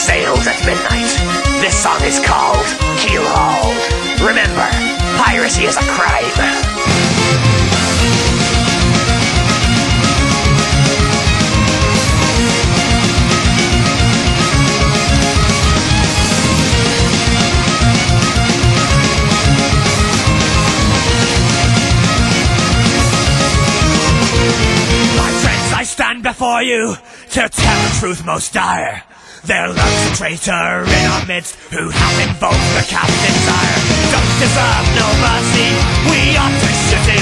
sails at midnight. This song is called Keel Hauled. Remember, piracy is a crime. My friends, I stand before you to tell the truth most dire. There lurks a traitor in our midst who hath invoked the captain's ire. Don't deserve no mercy, we ought to shoot him